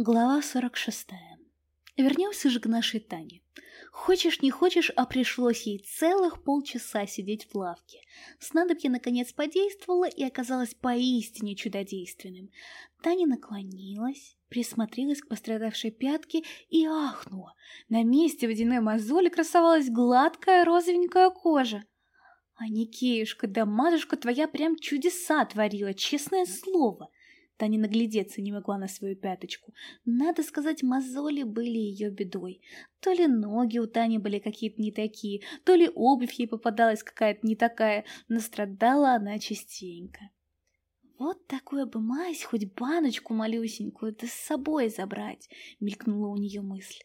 Глава 46. Вернемся же к нашей Тане. Хочешь не хочешь, а пришлось ей целых полчаса сидеть в лавке. Снадобье наконец подействовало и оказалось поистине чудодейственным. Таня наклонилась, присмотрелась к пострадавшей пятке и ахнула. На месте водяной мозоли красовалась гладкая розовенькая кожа. А Никеюшка, да матушка твоя прям чудеса творила, честное слово. Таня наглядеться не могла на свою пяточку. Надо сказать, мозоли были ее бедой. То ли ноги у Тани были какие-то не такие, то ли обувь ей попадалась какая-то не такая, но страдала она частенько. «Вот такую бы мазь, хоть баночку малюсенькую, да с собой забрать!» — мелькнула у нее мысль.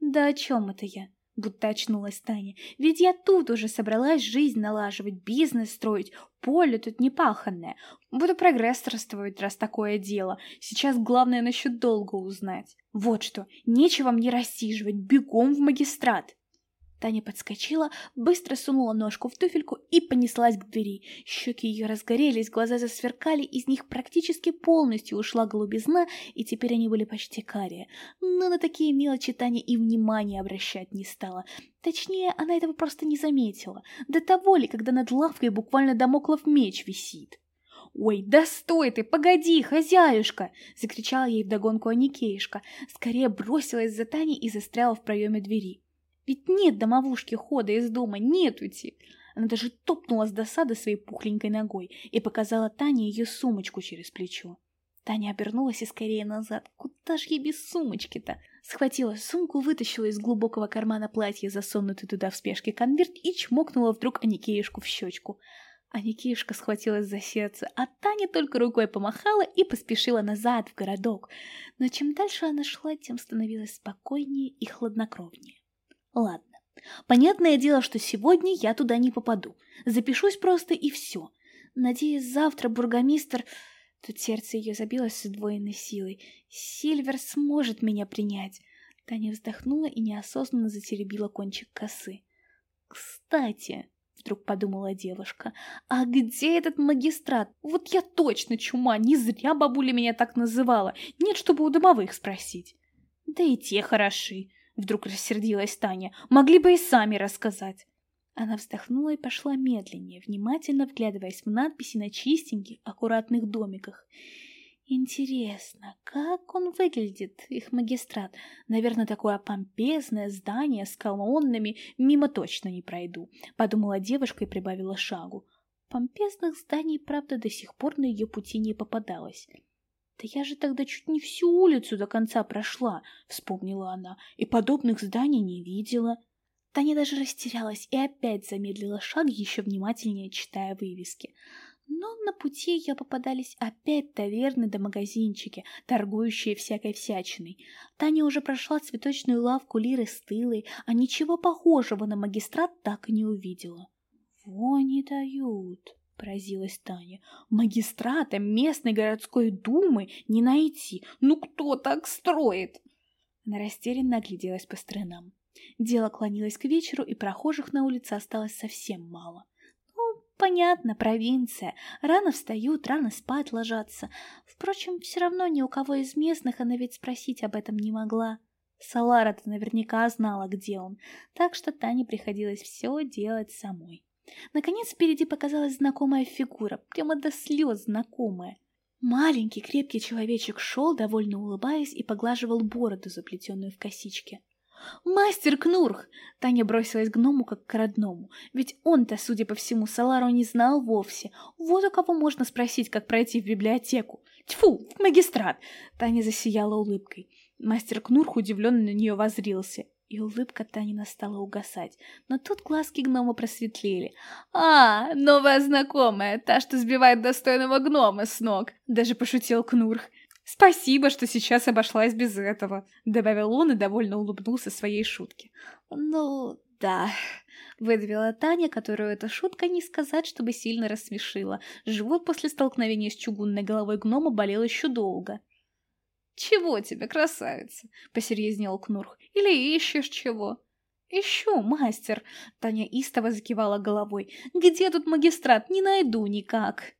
«Да о чем это я?» Будто очнулась Таня. Ведь я тут уже собралась жизнь налаживать, бизнес строить, поле тут не паханное. Буду прогресс расстроить, раз такое дело. Сейчас главное насчет долга узнать. Вот что, нечего мне рассиживать, бегом в магистрат. Таня подскочила, быстро сунула ножку в туфельку и понеслась к двери. Щеки ее разгорелись, глаза засверкали, из них практически полностью ушла голубизна, и теперь они были почти карие. Но на такие мелочи Таня и внимания обращать не стала. Точнее, она этого просто не заметила. До того ли, когда над лавкой буквально домоклов меч висит. «Ой, да стой ты, погоди, хозяюшка!» — закричала ей вдогонку Аникеюшка. Скорее бросилась за Таней и застряла в проеме двери. Ведь нет домовушки хода из дома, нет уйти. Она даже топнула с досады своей пухленькой ногой и показала Тане ее сумочку через плечо. Таня обернулась и скорее назад. Куда ж ей без сумочки-то? Схватила сумку, вытащила из глубокого кармана платья засунутый туда в спешке конверт и чмокнула вдруг Аникеюшку в щечку. Аникеюшка схватилась за сердце, а Таня только рукой помахала и поспешила назад в городок. Но чем дальше она шла, тем становилась спокойнее и хладнокровнее. Ладно. Понятное дело, что сегодня я туда не попаду. Запишусь просто и все. Надеюсь, завтра бургомистр... Тут сердце ее забилось с удвоенной силой. Сильвер сможет меня принять. Таня вздохнула и неосознанно затеребила кончик косы. «Кстати», — вдруг подумала девушка, — «а где этот магистрат? Вот я точно чума, не зря бабуля меня так называла. Нет, чтобы у домовых спросить». «Да и те хороши. Вдруг рассердилась Таня. Могли бы и сами рассказать. Она вздохнула и пошла медленнее, внимательно вглядываясь в надписи на чистеньких, аккуратных домиках. Интересно, как он выглядит, их магистрат? Наверное, такое помпезное здание с колоннами мимо точно не пройду, подумала девушка и прибавила шагу. Помпезных зданий, правда, до сих пор на ее пути не попадалось. «Да я же тогда чуть не всю улицу до конца прошла», — вспомнила она, — «и подобных зданий не видела». Таня даже растерялась и опять замедлила шаг, еще внимательнее читая вывески. Но на пути ее попадались опять таверны да магазинчики, торгующие всякой всячиной. Таня уже прошла цветочную лавку Лиры с тылой, а ничего похожего на магистрат так и не увидела. «Во не дают!» — поразилась Таня. «Магистрата местной городской думы не найти. Ну кто так строит?» Она растерянно огляделась по сторонам. Дело клонилось к вечеру, и прохожих на улице осталось совсем мало. Ну, понятно, провинция. Рано встают, рано спать ложатся. Впрочем, все равно ни у кого из местных она ведь спросить об этом не могла. Салара-то наверняка знала, где он, так что Тане приходилось все делать самой. Наконец впереди показалась знакомая фигура, прямо до слез знакомая. Маленький крепкий человечек шел, довольно улыбаясь, и поглаживал бороду, заплетенную в косичке. «Мастер Кнурх!» Таня бросилась к гному как к родному, ведь он-то, судя по всему, Салару не знал вовсе. Вот у кого можно спросить, как пройти в библиотеку. Тьфу, магистрат! Таня засияла улыбкой. Мастер Кнурх удивленно на нее возрился. И улыбка Танина стала угасать, но тут глазки гнома просветлели. «А, новая знакомая, та, что сбивает достойного гнома с ног!» Даже пошутил Кнурх. «Спасибо, что сейчас обошлась без этого», — добавил он и довольно улыбнулся своей шутке. «Ну, да», — выдавила Таня, которую эта шутка не сказать, чтобы сильно рассмешила. Живот после столкновения с чугунной головой гнома болел еще долго. «Чего тебе, красавица?» — посерьезнел Кнурх. «Или ищешь чего?» «Ищу, мастер!» — Таня истово закивала головой. «Где тут магистрат? Не найду никак!»